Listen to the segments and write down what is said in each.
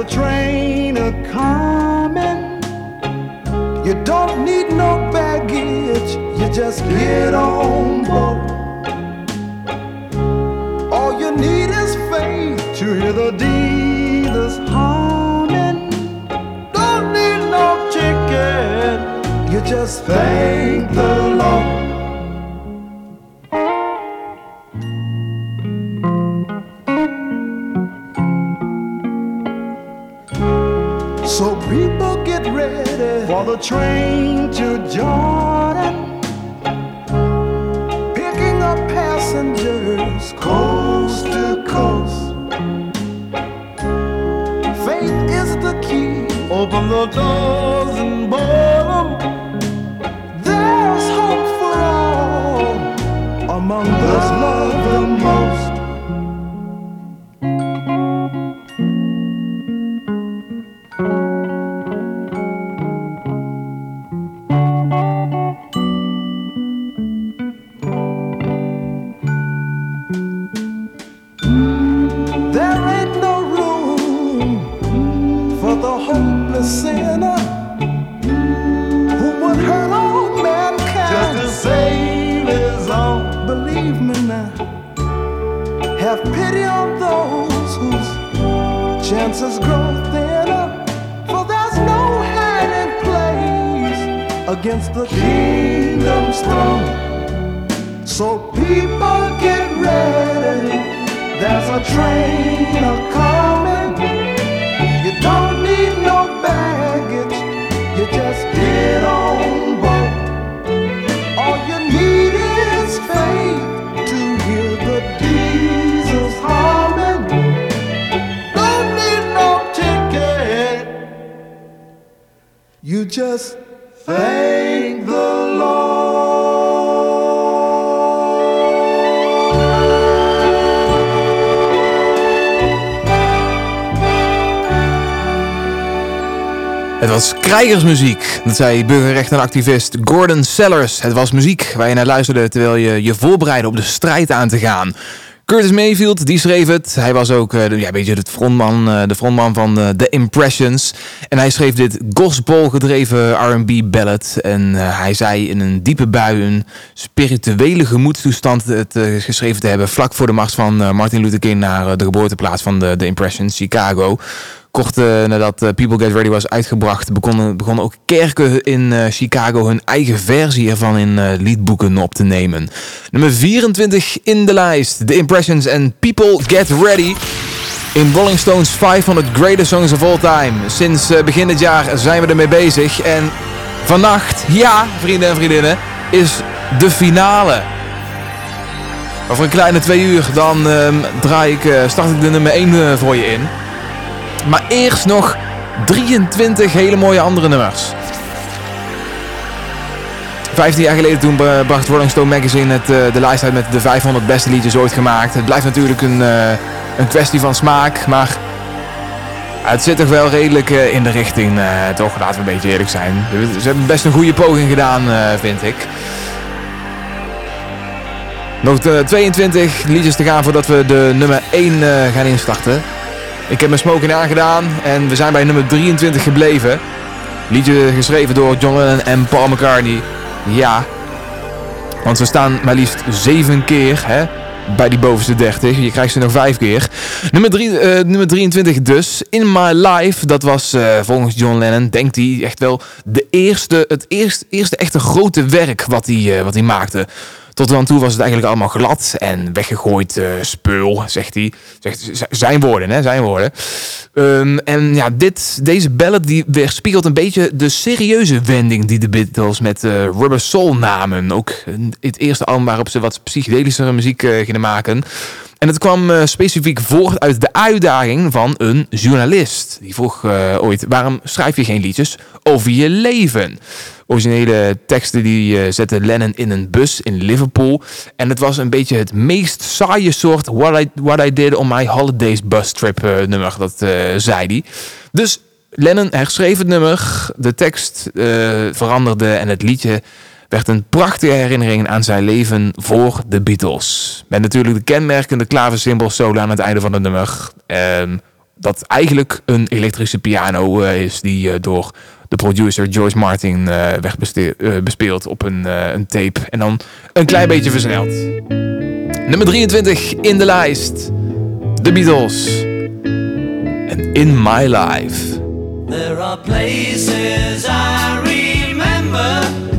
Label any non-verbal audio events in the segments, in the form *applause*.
A train a coming. You don't need no baggage. You just get on board. All you need is faith to hear the dealers humming. Don't need no ticket. You just thank the Lord. People get ready for the train to Jordan. Picking up passengers coast to coast. Faith is the key. Open the doors krijgersmuziek. Dat zei burgerrechtenactivist Gordon Sellers. Het was muziek waar je naar luisterde terwijl je je voorbereidde op de strijd aan te gaan. Curtis Mayfield, die schreef het. Hij was ook eh, ja, beetje het frontman, eh, de frontman van eh, The Impressions. En hij schreef dit gospel-gedreven R&B ballad. En eh, hij zei in een diepe bui een spirituele gemoedstoestand het geschreven te hebben... vlak voor de mars van eh, Martin Luther King naar eh, de geboorteplaats van de, The Impressions, Chicago. Kort nadat People Get Ready was uitgebracht, begonnen, begonnen ook kerken in Chicago hun eigen versie ervan in liedboeken op te nemen. Nummer 24 in de lijst, The Impressions en People Get Ready. In Rolling Stone's 500 Greatest Songs of All Time. Sinds eh, begin dit jaar zijn we ermee bezig. En vannacht, ja, vrienden en vriendinnen, is de finale. Over een kleine twee uur dan ehm, draai ik, eh, start ik de nummer 1 voor je in. Maar eerst nog 23 hele mooie andere nummers. 15 jaar geleden toen bracht Rolling Stone Magazine het, eh, de lijst uit met de 500 beste liedjes ooit gemaakt. Het blijft natuurlijk een, eh, een kwestie van smaak, maar het zit toch wel redelijk eh, in de richting, toch? Laten we een beetje eerlijk zijn. Ze hebben best een goede poging gedaan, vind ik. Nog eh, 22 liedjes te gaan voordat we de nummer 1 eh, gaan instarten. Ik heb mijn smoking aangedaan en we zijn bij nummer 23 gebleven. Liedje geschreven door John Lennon en Paul McCartney. Ja. Want ze staan maar liefst zeven keer hè, bij die bovenste 30. Je krijgt ze nog vijf keer. Nummer, drie, eh, nummer 23 dus. In My Life. Dat was eh, volgens John Lennon, denkt hij, echt wel de eerste, het eerste, eerste echte grote werk wat hij, eh, wat hij maakte. Tot dan toe was het eigenlijk allemaal glad en weggegooid eh spul, zegt hij. Zegt, zijn woorden, hè, zijn woorden. Ehm, en ja, dit, deze ballad die weerspiegelt een beetje de serieuze wending die de Beatles met eh, Rubber Soul namen. Ook het eerste album waarop ze wat psychedelischere muziek eh, gingen maken. En het kwam eh, specifiek voort uit de uitdaging van een journalist. Die vroeg eh, ooit, waarom schrijf je geen liedjes over je leven? Originele teksten die eh, zette Lennon in een bus in Liverpool. En het was een beetje het meest saaie soort What I, what I Did on My Holidays Bus Trip nummer. Dat zei hij. Dus Lennon herschreef het nummer. De tekst veranderde en het liedje werd een prachtige herinnering aan zijn leven voor de Beatles. Met natuurlijk de kenmerkende klaversymbol solo aan het einde van het nummer. Ehm, dat eigenlijk een elektrische piano eh, is die eh, door de producer George Martin eh, werd bespeeld op een, een tape. En dan een klein beetje versneld. Nummer 23 in de lijst. The Beatles. En In My Life. There are places I remember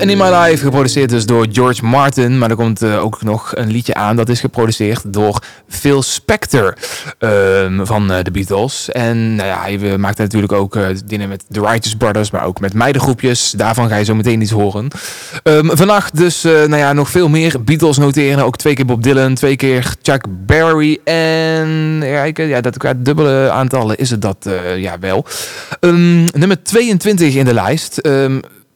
En In My Life, geproduceerd dus door George Martin. Maar er komt eh, ook nog een liedje aan, dat is geproduceerd door Phil Spector ehm, van eh, The Beatles. En nou ja, hij eh, maakt natuurlijk ook dingen met The Righteous Brothers, maar ook met meidengroepjes. Daarvan ga je zo meteen iets horen. Ehm, vannacht dus, nou ja, nog veel meer Beatles noteren. Ook twee keer Bob Dylan, twee keer Chuck Berry. En ja, dat qua dubbele aantallen is het dat ja wel. Ehm, nummer 22 in de lijst.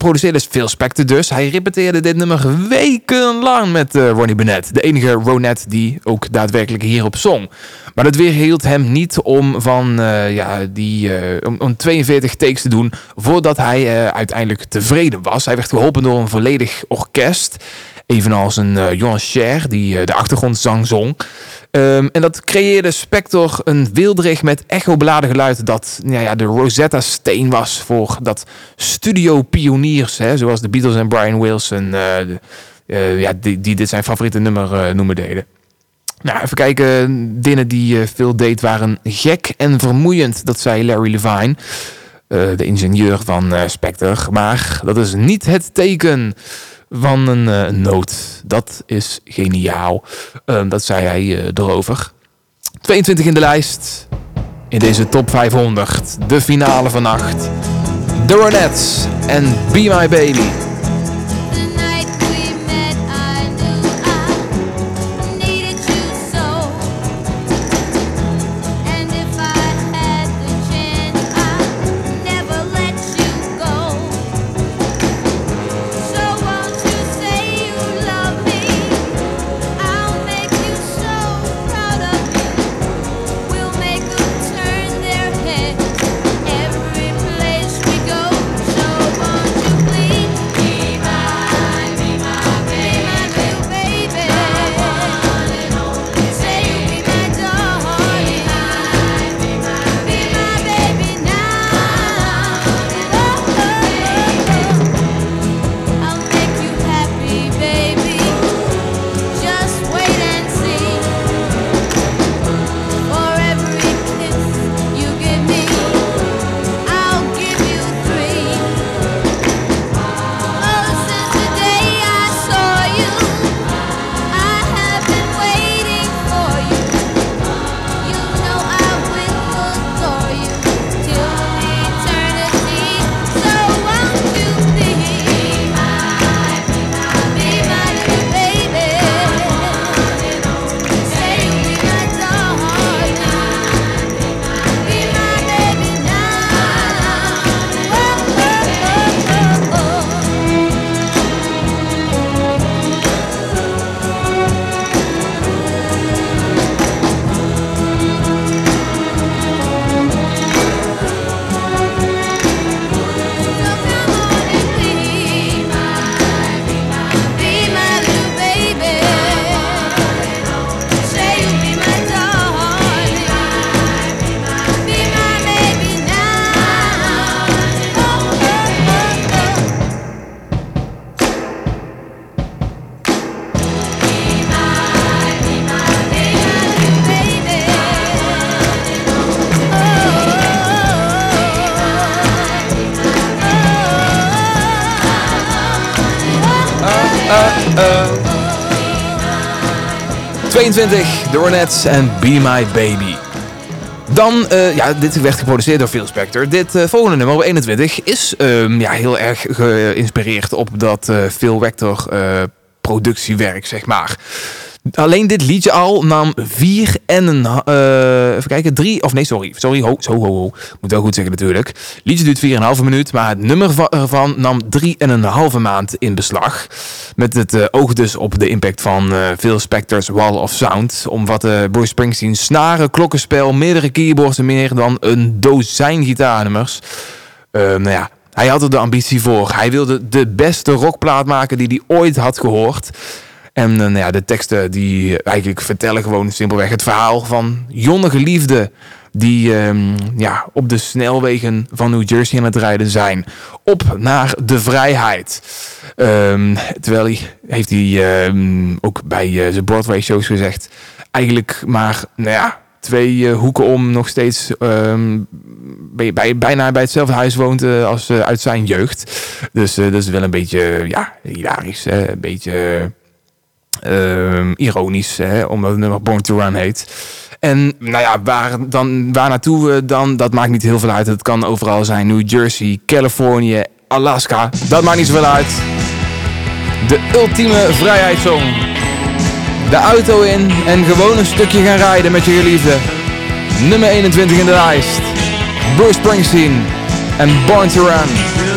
Produceerde Phil Spector dus. Hij repeteerde dit nummer wekenlang met eh, Ronnie Bennett. De enige Ronette die ook daadwerkelijk hierop zong. Maar dat weerhield hem niet om van eh, ja, die, eh, om, om 42 takes te doen voordat hij uiteindelijk tevreden was. Hij werd geholpen door een volledig orkest. Evenals een eh Johan Cher die eh, de achtergrondzang zong. Ehm, en dat creëerde Spector een weelderig met echo-beladen geluid dat nou ja, de Rosetta-steen was voor dat studio-pioniers, zoals de Beatles en Brian Wilson, eh, ja, die, die dit zijn favoriete nummer noemen deden. Nou, even kijken. Dingen die Phil deed waren gek en vermoeiend, dat zei Larry Levine, de ingenieur van Spector. Maar dat is niet het teken van een eh, noot. Dat is geniaal. Ehm, dat zei hij eh, erover. 22 in de lijst. in deze top 500. De finale vannacht. The Ronettes en Be My Baby. 22, The Ronettes en Be My Baby. Dan, eh, ja, dit werd geproduceerd door Phil Spector. Dit eh, volgende nummer op 21 is ehm, ja, heel erg geïnspireerd op dat eh, Phil Spector productiewerk, zeg maar. Alleen dit liedje al nam vier en een... eh, even kijken, drie... Of nee, sorry. Sorry, ho, zo, ho, ho. Moet wel goed zeggen natuurlijk. Liedje duurt 4,5 minuut, maar het nummer va- ervan nam 3,5 maand in beslag. Met het eh, oog dus op de impact van eh Phil Spector's Wall of Sound. Omvatte Bruce Springsteen snaren, klokkenspel, meerdere keyboards en meer dan een dozijn gitaarnummers. Nou ja, hij had er de ambitie voor. Hij wilde de beste rockplaat maken die hij ooit had gehoord. En eh, nou ja, de teksten die eigenlijk vertellen gewoon simpelweg het verhaal van jonnige liefde die ehm, ja, op de snelwegen van New Jersey aan het rijden zijn. Op naar de vrijheid. Ehm, terwijl hij, heeft hij ehm, ook bij eh, zijn Broadway shows gezegd, eigenlijk maar, nou ja, twee eh, hoeken om nog steeds bij, bij, bijna bij hetzelfde huis woont eh, als eh, uit zijn jeugd. Dus eh, dat is wel een beetje, ja, hilarisch. Een beetje ehm, ironisch, hè? omdat het nummer Born to Run heet. En nou ja, waar, dan, waar naartoe we dan, dat maakt niet heel veel uit. Het kan overal zijn. New Jersey, Californië, Alaska. Dat maakt niet zoveel uit. De ultieme vrijheidssong. De auto in en gewoon een stukje gaan rijden met je geliefde. Nummer 21 in de lijst. Bruce Springsteen en Born to Run.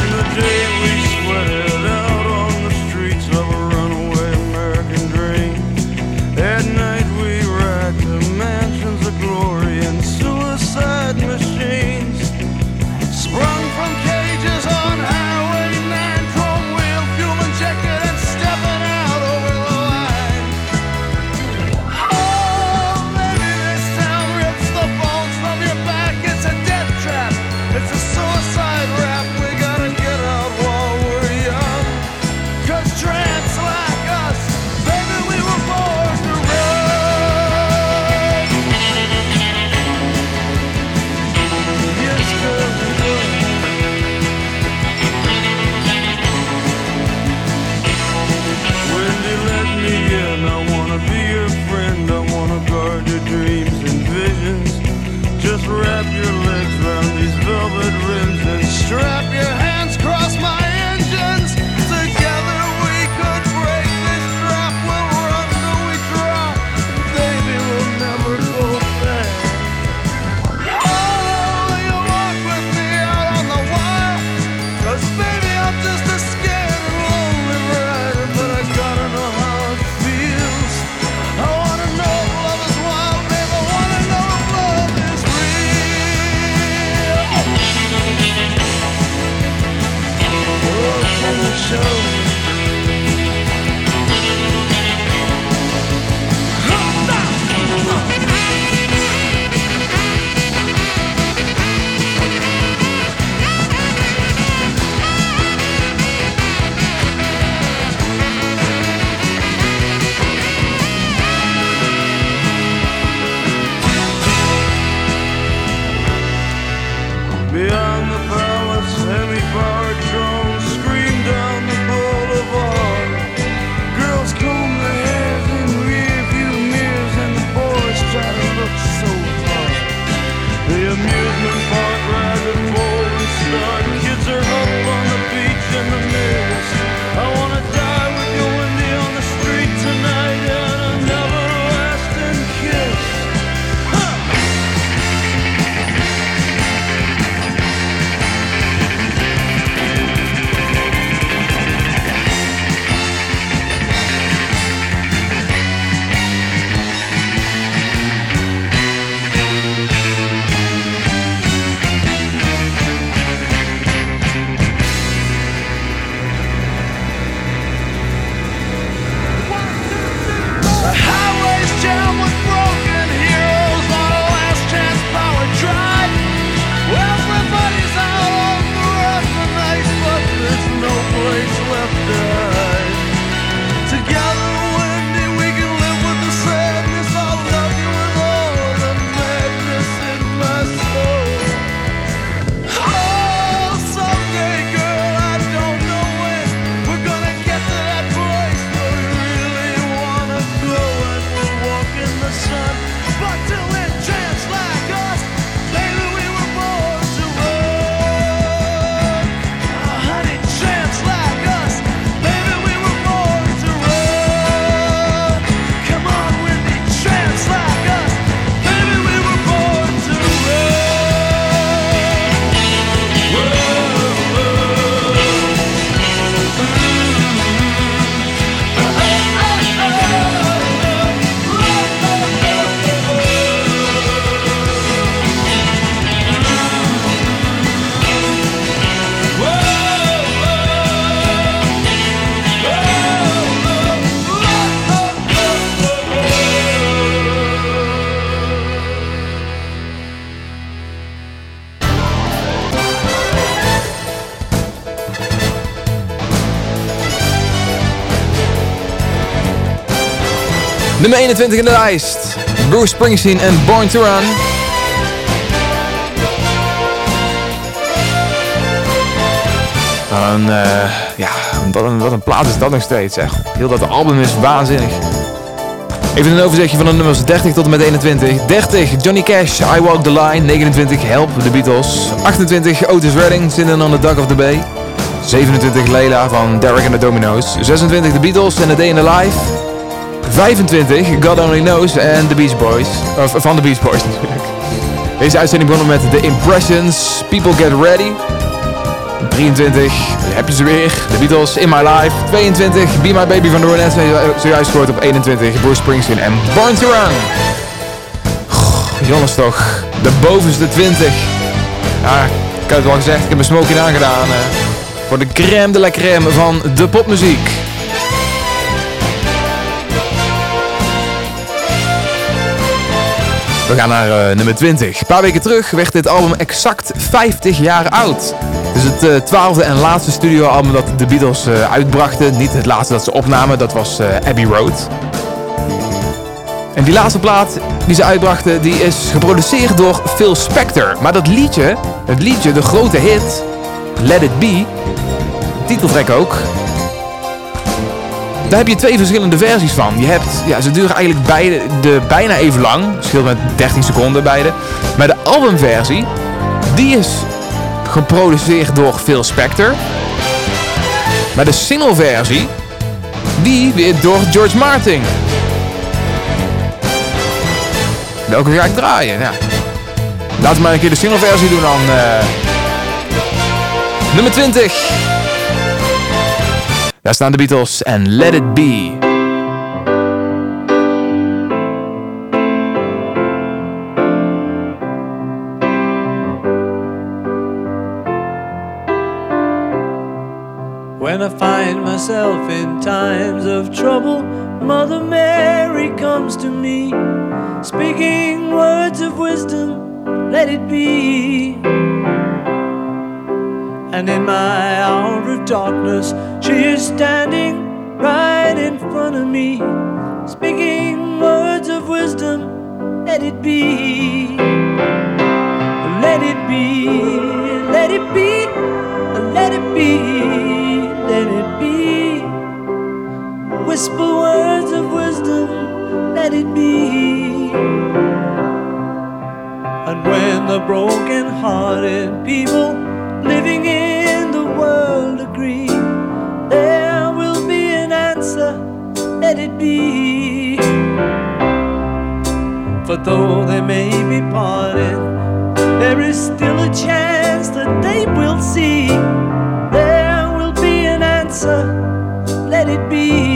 Nummer 21 in de lijst. Bruce Springsteen en Born to Run. Een, eh, ja, wat een, wat een plaat is dat nog steeds, zeg. Heel dat album is waanzinnig. Even een overzichtje van de nummers 30 tot en met 21. 30, Johnny Cash, I Walk the Line. 29, Help, The Beatles. 28, Otis Redding, Sitting on the Dock of the Bay. 27, Leila van Derek and the Dominoes. 26, The Beatles and A Day in the Life. 25, God Only Knows en The Beach Boys. Of van The Beach Boys natuurlijk. Deze uitzending begonnen met The Impressions, People Get Ready. 23, heb je ze weer. The Beatles, In My Life. 22, Be My Baby van de Ronettes. Zojuist gehoord op 21, Bruce Springsteen en Born to Run. Jongens toch, de bovenste 20. Ja, ik had het wel gezegd, ik heb mijn smoking aangedaan. eh, voor de crème de la crème van de popmuziek. We gaan naar eh, nummer 20. Een paar weken terug werd dit album exact 50 jaar oud. Is het eh, twaalfde en laatste studioalbum dat de Beatles eh, uitbrachten. Niet het laatste dat ze opnamen, dat was Abbey Road. En die laatste plaat die ze uitbrachten, die is geproduceerd door Phil Spector. Maar dat liedje, het liedje, de grote hit, Let It Be, titeltrack ook, daar heb je twee verschillende versies van. Je hebt, ja, ze duren eigenlijk beide de, bijna even lang. Scheelt met 13 seconden beide. Maar de albumversie, die is geproduceerd door Phil Spector. Maar de singleversie, die weer door George Martin. Welke ga ik draaien? Ja. Laten we maar een keer de singleversie doen dan. eh. Nummer 20. Daar staan de Beatles en Let It Be. When I find myself in times of trouble, Mother Mary comes to me, speaking words of wisdom, let it be. And in my hour of darkness, you're standing right in front of me, speaking words of wisdom. Let it be, let it be, let it be, let it be, let it be. Whisper words of wisdom, let it be. And when the broken-hearted people living let it be. For though they may be parted, there is still a chance that they will see. There will be an answer, let it be.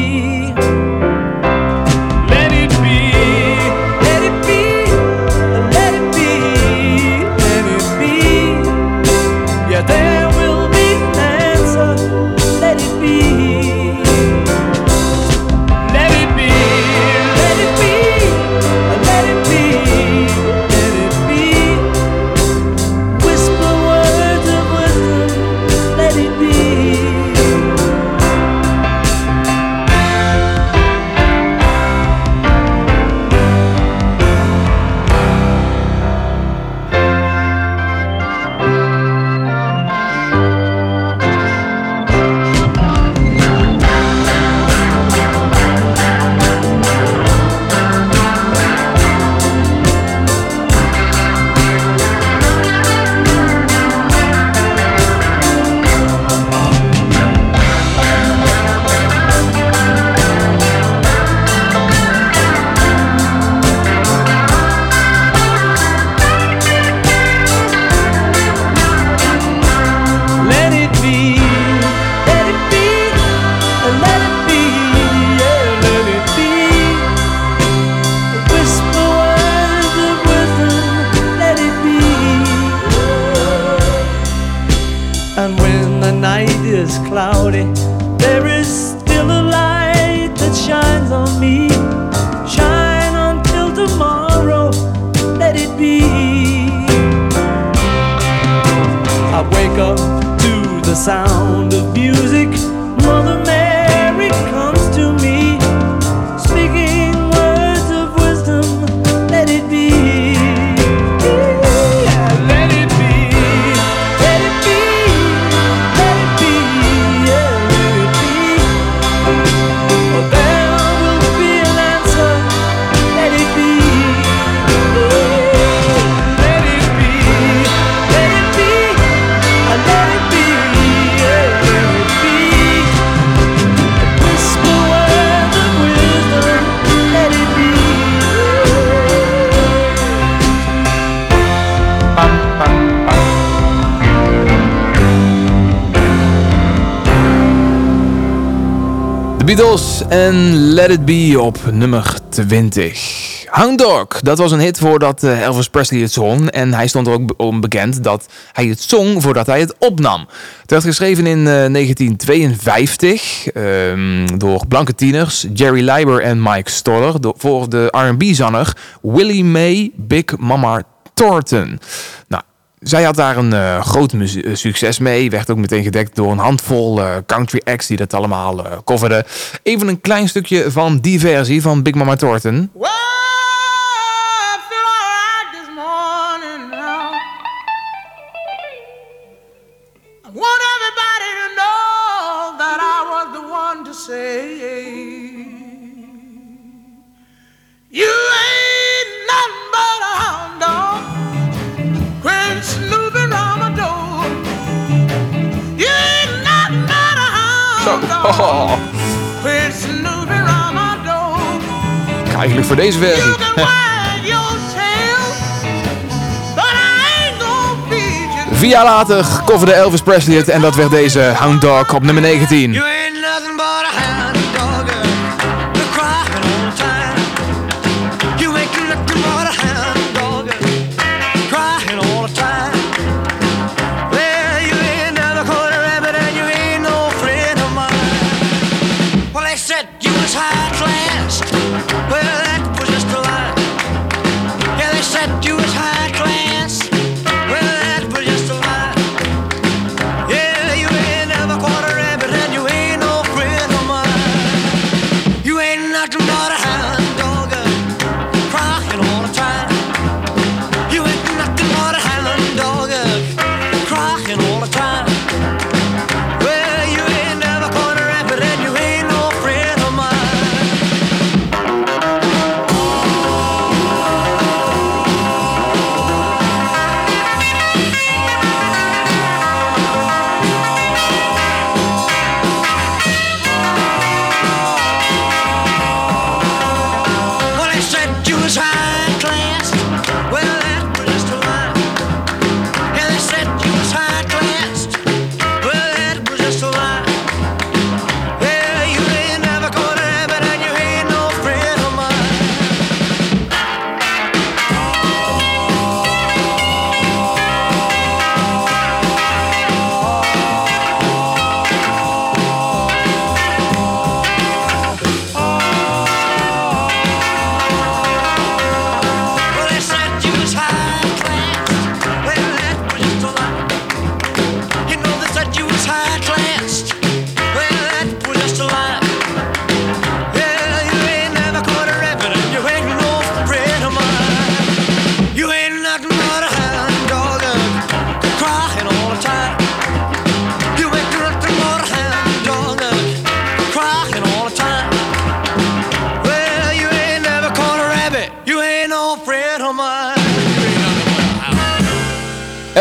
Beatles en Let It Be op nummer 20. Hang Dog, dat was een hit voordat eh, Elvis Presley het zong. En hij stond er ook onbekend dat hij het zong voordat hij het opnam. Het werd geschreven in eh, 1952 ehm, door blanke tieners Jerry Leiber en Mike Stoller. Voor de R&B-zanger Willie Mae Big Mama Thornton. Nou, zij had daar een eh, groot eh, succes mee. Werd ook meteen gedekt door een handvol eh, country acts die dat allemaal coverden. Even een klein stukje van die versie van Big Mama Thornton. Oh. Ik ga eigenlijk voor deze versie. Vier jaar later coverde Elvis Presley het en dat werd deze Hound Dog op nummer 19.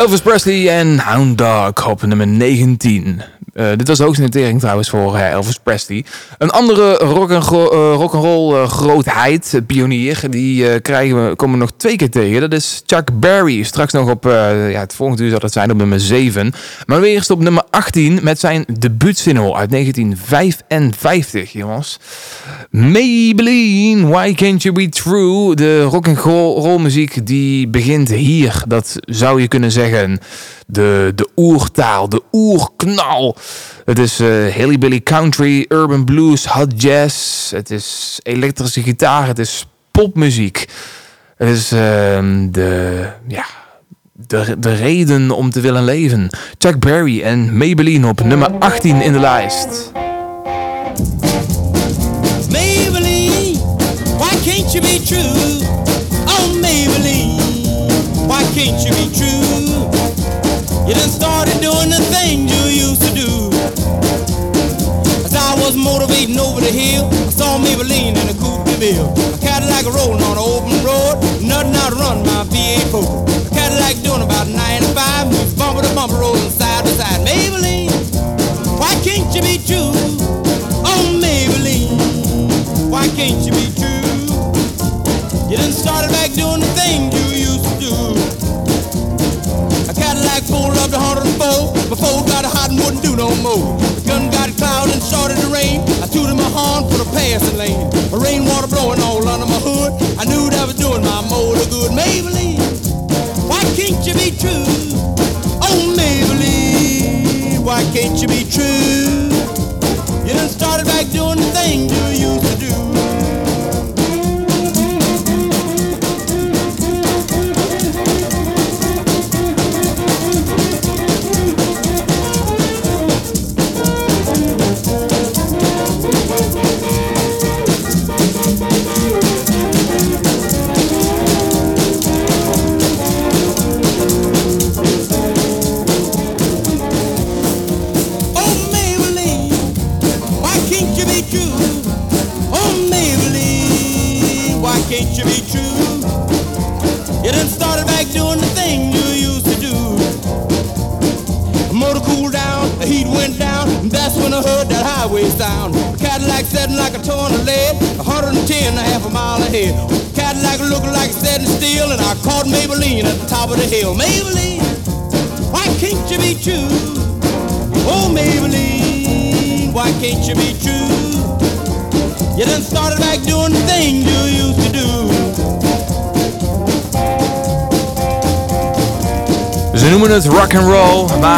Elvis Presley en Hound Dog op nummer 19. Eh, dit was de hoogste notering trouwens voor eh, Elvis Presley. Een andere rock and ro- eh, rock'n'roll eh, grootheid, pionier, die krijgen we, komen we nog twee keer tegen. Dat is Chuck Berry. Straks nog op, ja, het volgende uur zal dat zijn op nummer 7. Maar we eerst op nummer 18 met zijn debuutsingle uit 1955, jongens. Maybelline, Why Can't You Be True? De rock and roll muziek die begint hier. Dat zou je kunnen zeggen. De, de oertaal, de oerknal. Het is eh Billy country, urban blues, hot jazz. Het is elektrische gitaar, het is popmuziek. Het is ehm, de, ja, de, de reden om te willen leven. Chuck Berry en Maybelline op nummer 18 in de lijst. Maybelline, why can't you be true? You done started doing the things you used to do. As I was motivating over the hill, I saw Maybelline in a coupe de ville. A Cadillac rolling on an open road, nothing out to run my V8 Ford. A Cadillac doing about 95, moves bumper to bumper, rolling side to side. Maybelline, why can't you be true? Oh, Maybelline, why can't you be true? You done started back doing the things Cadillac pulled up to 104 before it got hot and wouldn't do no more. The gun got cloud and started to rain. I tooted my horn for the passing lane. The rainwater blowing all under my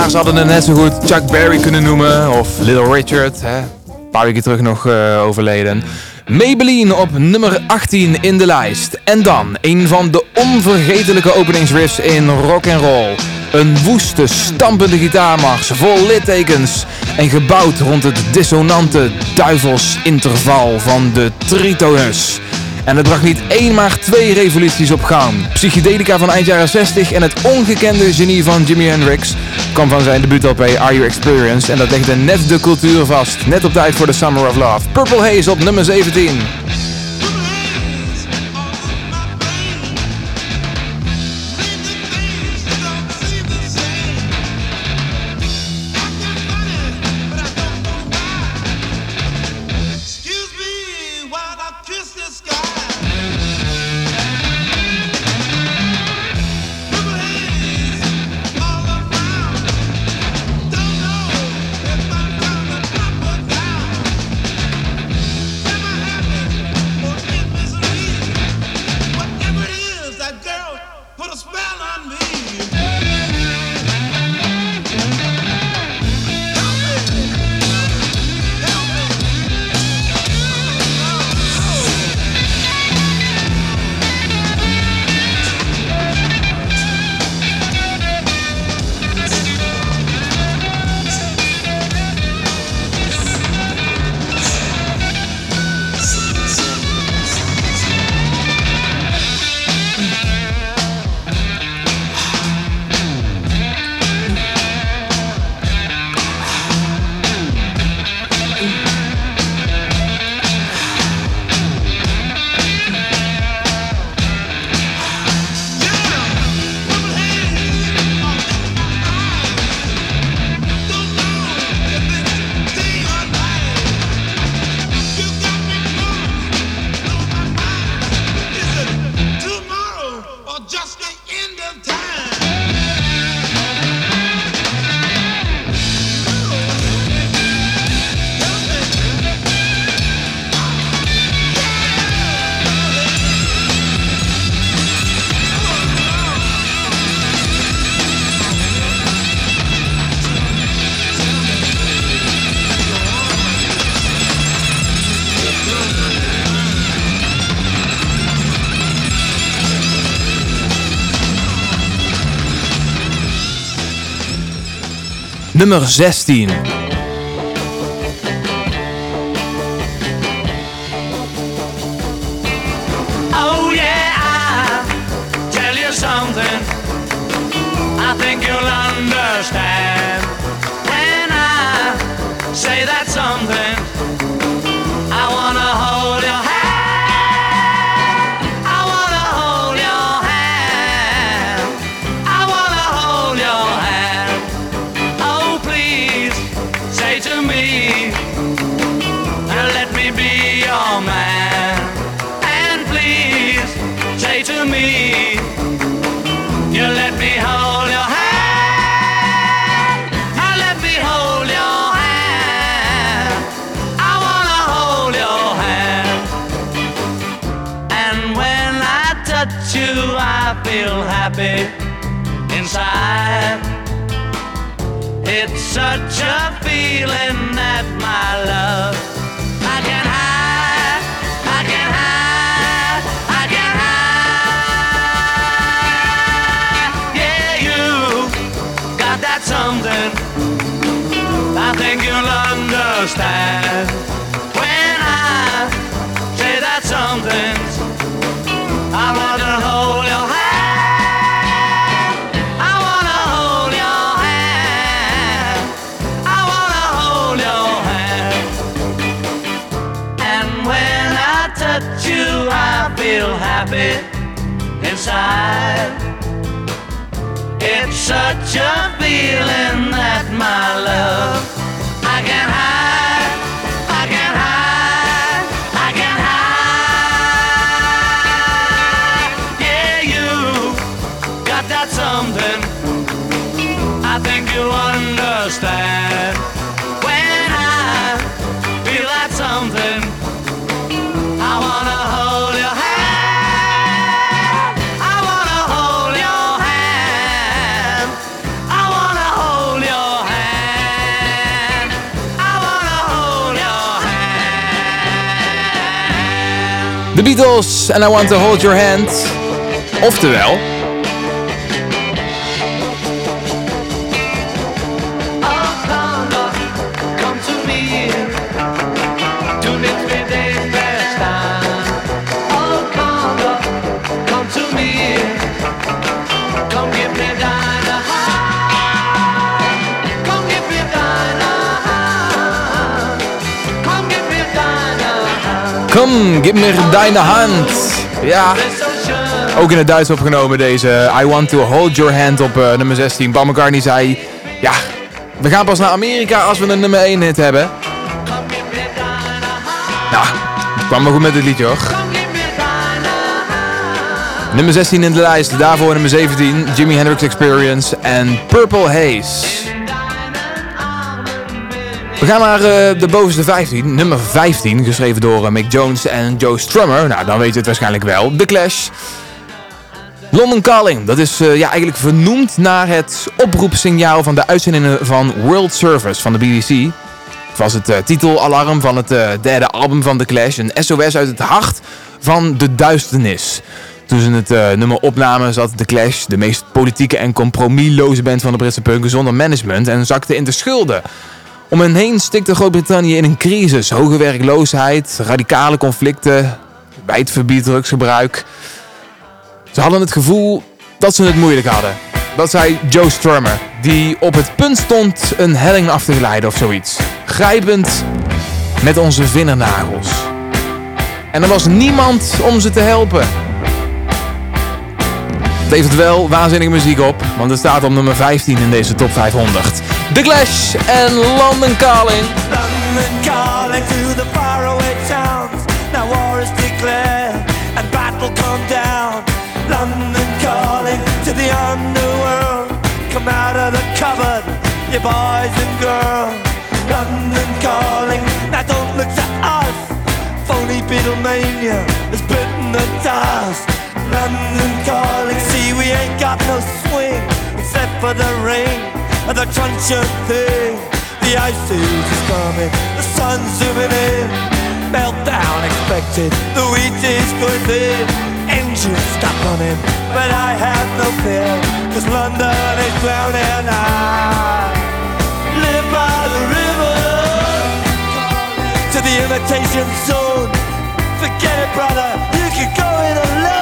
maar ze hadden het net zo goed Chuck Berry kunnen noemen of Little Richard, hè? een paar weken terug nog eh, overleden. Maybelline op nummer 18 in de lijst. En dan een van de onvergetelijke openingsriffs in rock and roll. Een woeste, stampende gitaarmars vol littekens en gebouwd rond het dissonante duivelsinterval van de tritonus. En het bracht niet één, maar twee revoluties op gang. Psychedelica van eind jaren 60 en het ongekende genie van Jimi Hendrix kwam van zijn debuut-LP Are You Experienced en dat legde net de cultuur vast. Net op tijd voor The Summer of Love. Purple Haze op nummer 17. Nummer 16. Something. I wanna hold your hand. I wanna hold your hand. I wanna hold your hand. And when I touch you, I feel happy inside. It's such a feeling that my love understand when I feel that something. I wanna hold your hand. I wanna hold your hand. I wanna hold your hand. I wanna hold your hand. The Beatles and I Want to Hold Your Hand. Oftewel, Kom, gib mir deine Hand. Ja, ook in het Duits opgenomen deze I Want to Hold Your Hand op eh, nummer 16. Paul zei, ja, we gaan pas naar Amerika als we een nummer 1 hit hebben. Nou, kwam maar goed met dit liedje hoor. Nummer 16 in de lijst, daarvoor nummer 17, Jimi Hendrix Experience en Purple Haze. We gaan naar eh, de bovenste 15, nummer 15, geschreven door eh, Mick Jones en Joe Strummer. Nou, dan weet je het waarschijnlijk wel. The Clash. London Calling, dat is eh, ja, eigenlijk vernoemd naar het oproepsignaal van de uitzendingen van World Service van de BBC. Het was het titelalarm van het derde album van The Clash, een SOS uit het hart van de duisternis. Toen ze het nummer opnamen zat The Clash, de meest politieke en compromisloze band van de Britse punk, zonder management en zakte in de schulden. Om hen heen stikte Groot-Brittannië in een crisis. Hoge werkloosheid, radicale conflicten, wijdverbied drugsgebruik. Ze hadden het gevoel dat ze het moeilijk hadden. Dat zei Joe Strummer, die op het punt stond een helling af te glijden of zoiets. Grijpend met onze vingernagels. En er was niemand om ze te helpen. Levert wel waanzinnige muziek op, want het staat op nummer 15 in deze top 500. The Clash en London Calling. London calling to the faraway towns. Now war is declared and battle come down. London calling to the underworld. Come out of the cupboard, you boys and girls. London calling, now don't look to us. Phony Beatlemania has bitten the dust. London calling, We ain't got no swing except for the rain and the crunch thing. The ice age is coming, the sun's zooming in. Meltdown expected, the wheat is going thin. Engines stop running, but I have no fear, cause London is drowning. I live by the river to the imitation zone. Forget it, brother, you can go it alone.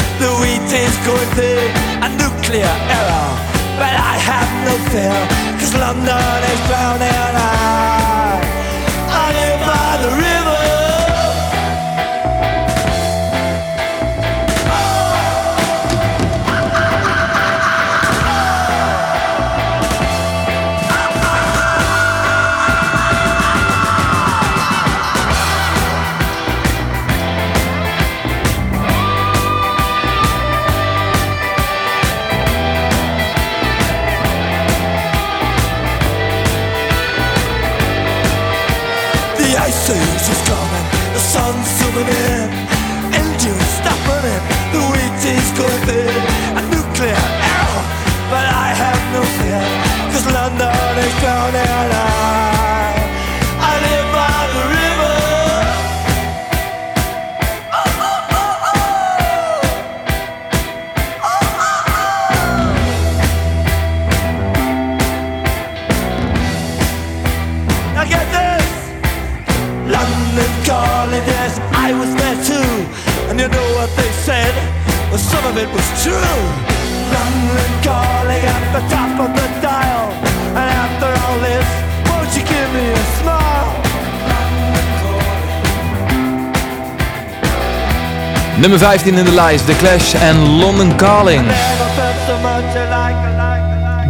the wheat is going thin, a nuclear error. But I have no fear, cause London is drowning. I, I live by the river. Zooming in, engines stop running, the wheat is going thin, a nuclear error, but I have no fear, cause London is drowning. I, what they said? Well, some of it was true. London calling at the top of the dial. And after all this, won't you give me a smile? Nummer 15 in de lijst, The Clash en London Calling.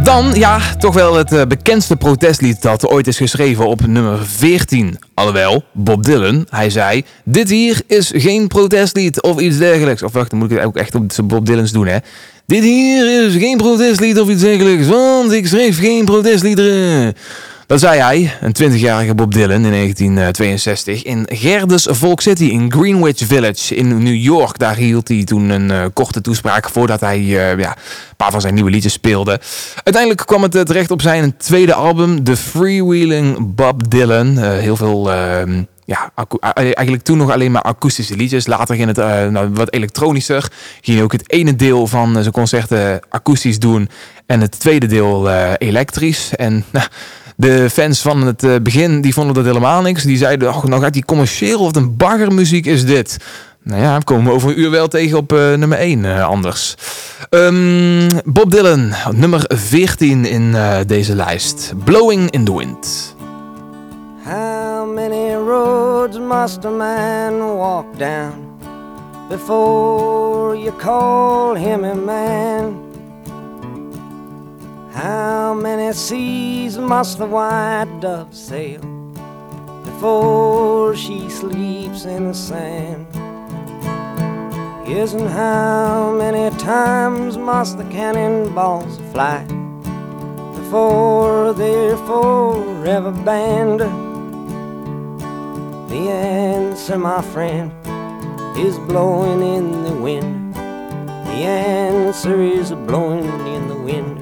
Dan, ja, toch wel het eh, bekendste protestlied dat ooit is geschreven op nummer 14. Alhoewel, Bob Dylan, hij zei... Dit hier is geen protestlied of iets dergelijks. Of wacht, dan moet ik het ook echt op Bob Dylan's doen, hè. Dit hier is geen protestlied of iets dergelijks, want ik schreef geen protestliederen. Dat zei hij, een 20-jarige Bob Dylan in 1962, in Gerdes Folk City in Greenwich Village in New York. Daar hield hij toen een eh, korte toespraak voordat hij eh, ja, een paar van zijn nieuwe liedjes speelde. Uiteindelijk kwam het eh, terecht op zijn tweede album, The Freewheeling Bob Dylan. Eh, heel veel... ehm, ja, eh, eigenlijk toen nog alleen maar akoestische liedjes. Later ging het eh, nou, wat elektronischer. Ging ook het ene deel van eh, zijn concerten akoestisch doen. En het tweede deel eh, elektrisch. En *laughs* nou, de fans van het eh, begin die vonden dat helemaal niks. Die zeiden, oh, nou gaat die commercieel of een baggermuziek is dit. Nou ja, komen over een uur wel tegen op eh, nummer 1 anders. Ehm, Bob Dylan, nummer 14 in eh, deze lijst. Blowing in the Wind. How many roads must a man walk down before you call him a man? How many seas must the white dove sail before she sleeps in the sand? And how many times must the cannonballs fly before they're forever banned? The answer, my friend, is blowing in the wind. The answer is blowing in the wind.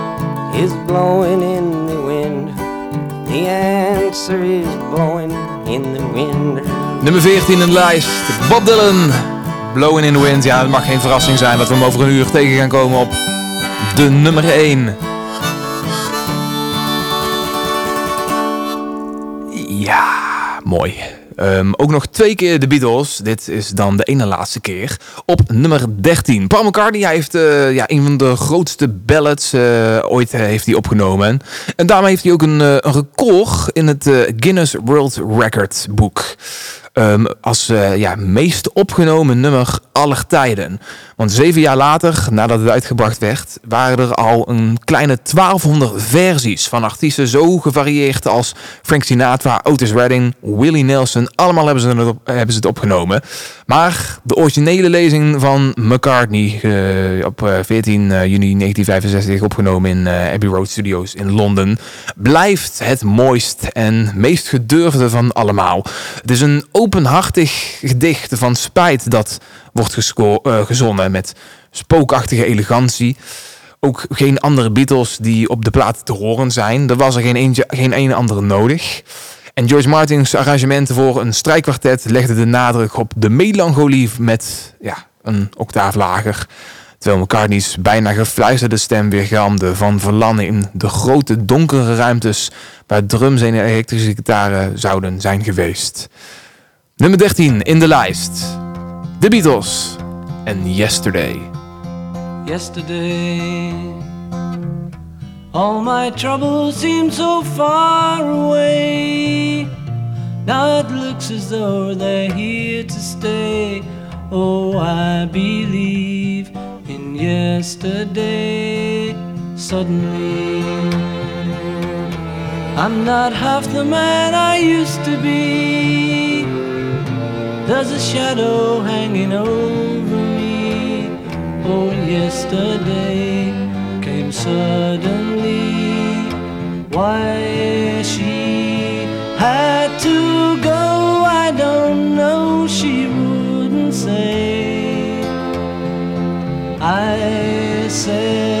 is blowing in the wind. The answer is blowing in the wind. Nummer 14 in de lijst. Bob Dylan. Blowing in the Wind. Ja, het mag geen verrassing zijn dat we hem over een uur tegen gaan komen op de nummer 1. Ja, mooi. Ehm, ook nog twee keer de Beatles. Dit is dan de ene laatste keer. Op nummer 13. Paul McCartney heeft eh, ja, een van de grootste ballads eh, ooit eh, heeft hij opgenomen. En daarmee heeft hij ook een, een record in het Guinness World Record boek. Ehm, als eh, ja, meest opgenomen nummer aller tijden. Want zeven jaar later, nadat het uitgebracht werd, waren er al een kleine 1200 versies van artiesten zo gevarieerd als Frank Sinatra, Otis Redding, Willie Nelson. Allemaal hebben ze het, hebben ze het opgenomen. Maar de originele lezing van McCartney eh, op eh, 14 juni 1965 opgenomen in eh, Abbey Road Studios in Londen blijft het mooist en meest gedurfde van allemaal. Het is een openhartig gedicht van spijt dat wordt gesco- eh, gezonnen met spookachtige elegantie. Ook geen andere Beatles die op de plaat te horen zijn. Er was er geen, eentje, geen ene andere nodig. En George Martin's arrangementen voor een strijkkwartet legden de nadruk op de melancholie met ja, een octaaf lager. Terwijl McCartney's bijna gefluisterde stem weergalmde van verlangen in de grote donkere ruimtes waar drums en elektrische gitaren zouden zijn geweest. Nummer 13 in de lijst. The Beatles en Yesterday. yesterday. All my troubles seem so far away. Now it looks as though they're here to stay. Oh, I believe in yesterday. Suddenly, I'm not half the man I used to be. There's a shadow hanging over me. Oh, yesterday came suddenly. Why she had to go, I don't know. She wouldn't say. I said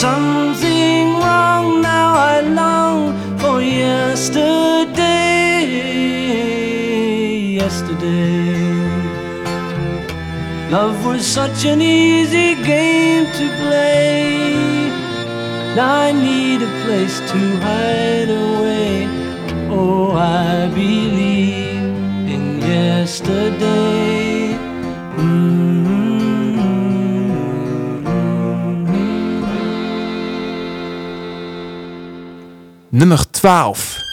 something wrong. Now I long for yesterday. Yesterday, love was such an easy game to play. Now I need a place to hide away. Oh, I believe in yesterday. Nummer 12.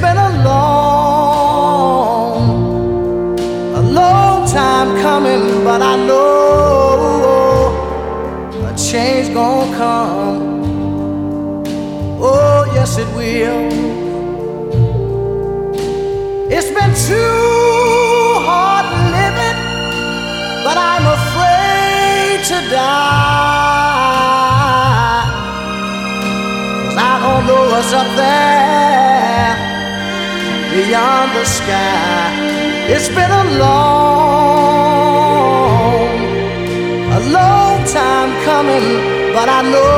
Been a long, a long time coming, but I know a change gonna come. Oh, yes, it will. It's been too beyond the sky. It's been a long, a long time coming, but I know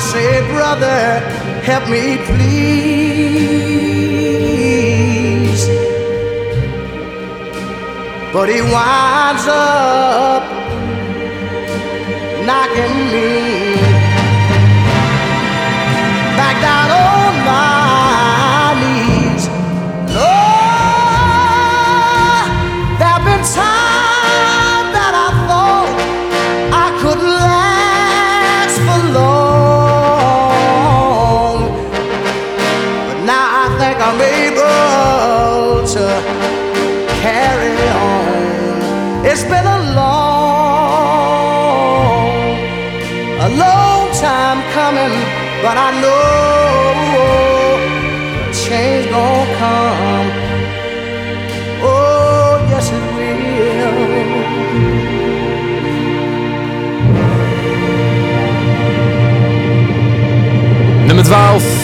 say, Brother, help me please. But he winds up knocking me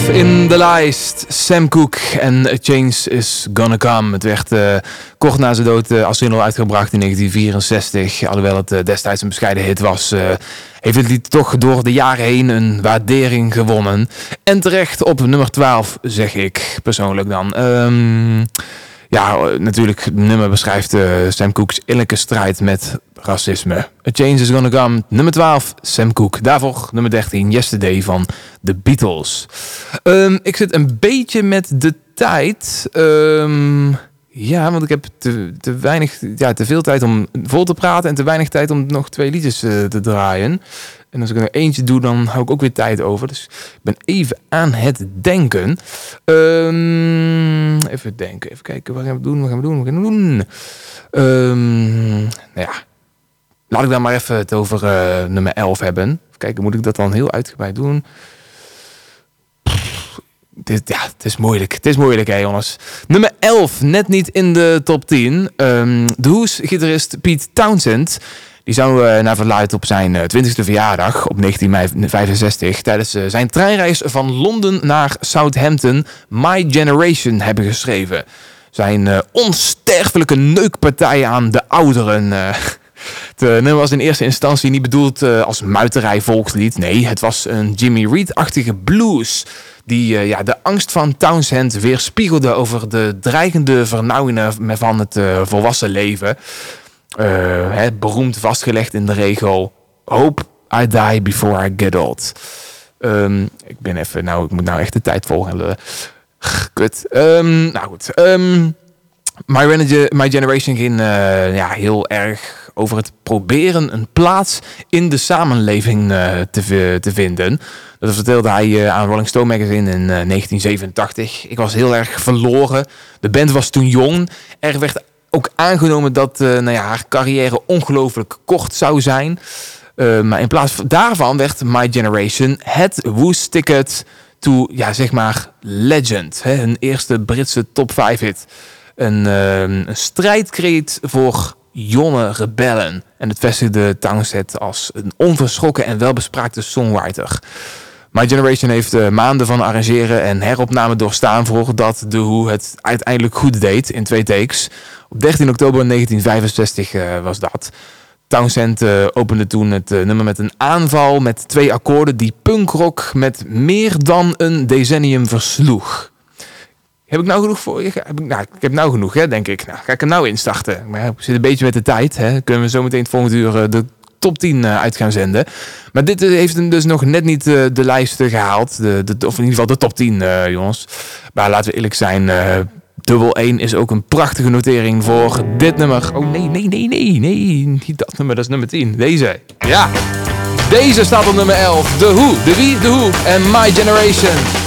in de lijst. Sam Cooke en A Change is Gonna Come. Het werd eh, kort na zijn dood uh, als single uitgebracht in 1964. Alhoewel het eh, destijds een bescheiden hit was, heeft het lied toch door de jaren heen een waardering gewonnen. En terecht op nummer 12, zeg ik persoonlijk dan. Ehm, ja, natuurlijk, het nummer beschrijft eh, Sam Cooke's innerlijke strijd met racisme. A Change is Gonna Come, nummer 12, Sam Cooke. Daarvoor nummer 13, Yesterday van The Beatles. Ehm, ik zit een beetje met de tijd. Ehm, ja, want ik heb te, te weinig, ja, te veel tijd om vol te praten en te weinig tijd om nog twee liedjes eh, te draaien. En als ik er eentje doe, dan hou ik ook weer tijd over. Dus ik ben even aan het denken. Ehm, even denken, even kijken. Wat gaan we doen? Wat gaan we doen? Wat gaan we doen? Ehm, nou ja, laat ik dan maar even het over eh, nummer 11 hebben. Even kijken, moet ik dat dan heel uitgebreid doen? Dit, ja, het is moeilijk. Het is moeilijk, hè, jongens. Nummer 11, net niet in de top 10. Ehm, de Hoes-gitarist Pete Townsend. Die zou eh, naar verluid op zijn eh, 20e verjaardag op 19 mei 65 tijdens eh, zijn treinreis van Londen naar Southampton My Generation hebben geschreven. Zijn eh, onsterfelijke neukpartij aan de ouderen. Het eh, nummer was in eerste instantie niet bedoeld eh, als muiterij volkslied. Nee, het was een Jimmy Reed-achtige blues. Die eh, ja, de angst van Townsend weerspiegelde over de dreigende vernauwingen van het volwassen leven. Beroemd vastgelegd in de regel: Hope I die before I get old. Ehm, ik ben even, nou, ik moet nou echt de tijd volgen. Kut. Ehm, nou goed. Ehm, My, My Generation ging ja, heel erg over het proberen een plaats in de samenleving eh, te, te vinden. Dat vertelde hij eh, aan Rolling Stone Magazine in eh, 1987. Ik was heel erg verloren. De band was toen jong. Er werd ook aangenomen dat eh, nou ja, haar carrière ongelooflijk kort zou zijn. Eh, maar in plaats van- daarvan werd My Generation het Woos ticket to, ja, zeg maar, legend. Hè? Een eerste Britse top 5 hit. Een, eh, een strijdkreet voor jonge rebellen. En het vestigde Townsend als een onverschrokken en welbespraakte songwriter. My Generation heeft eh, maanden van arrangeren en heropname doorstaan voordat de Who het uiteindelijk goed deed in twee takes. Op 13 oktober 1965 eh, was dat. Townsend eh, opende toen het nummer met een aanval met twee akkoorden die punkrock met meer dan een decennium versloeg. Heb ik nou genoeg voor je? Heb ik, nou, ik heb nou genoeg, hè, denk ik. Nou, ga ik er nou in starten. Maar ja, zit een beetje met de tijd. Hè. Kunnen we zo meteen het volgende uur eh, de top 10 eh, uit gaan zenden. Maar dit eh, heeft hem dus nog net niet de lijsten gehaald. De, de, of in ieder geval de top 10, eh, jongens. Maar laten we eerlijk zijn, dubbel 1 is ook een prachtige notering voor dit nummer. Oh nee, nee, nee, nee, nee, niet dat nummer, dat is nummer 10. Deze, ja. Deze staat op nummer 11. The Who, de wie, The Who en My Generation.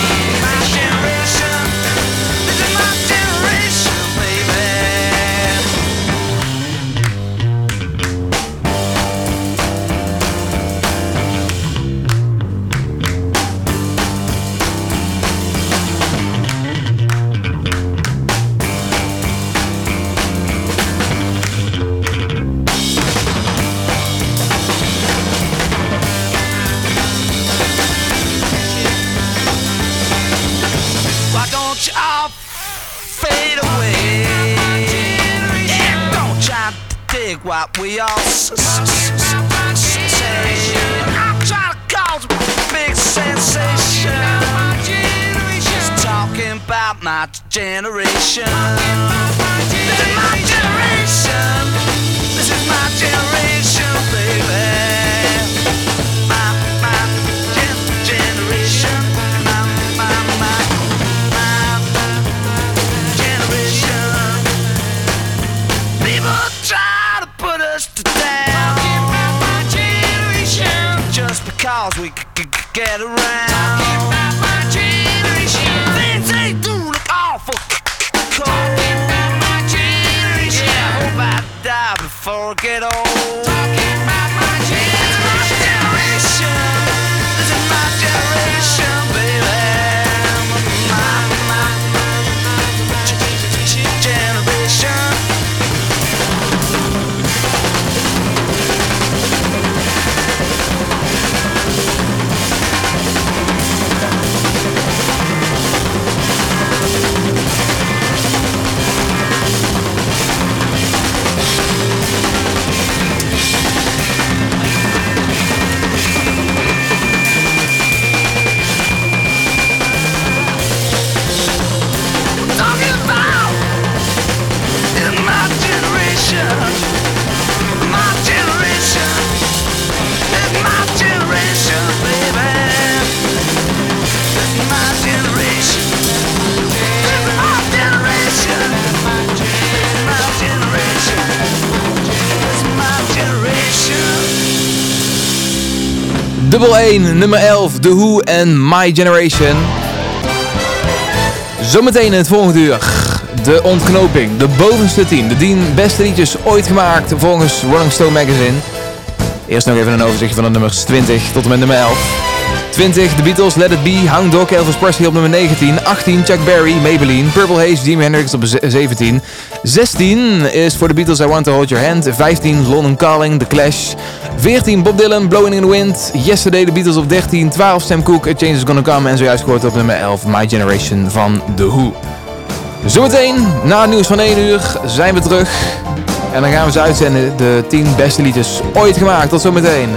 Generation. Dubbel 1, nummer 11, The Who en My Generation. Zometeen in het volgende uur. De ontknoping, de bovenste 10. De 10 beste liedjes ooit gemaakt volgens Rolling Stone Magazine. Eerst nog even een overzicht van de nummers 20 tot en met nummer 11. 20, The Beatles, Let It Be, Hound Dog, Elvis Presley op nummer 19. 18, Chuck Berry, Maybelline, Purple Haze, Jimi Hendrix op ze- 17. 16 is voor de Beatles I Want To Hold Your Hand. 15, London Calling, The Clash. 14, Bob Dylan, Blowing in the Wind. Yesterday, The Beatles op 13. 12, Sam Cooke, A Change Is Gonna Come. En zojuist gehoord op nummer 11, My Generation van The Who. Zometeen, na het nieuws van 1 uur, zijn we terug. En dan gaan we ze uitzenden, de 10 beste liedjes ooit gemaakt. Tot zometeen.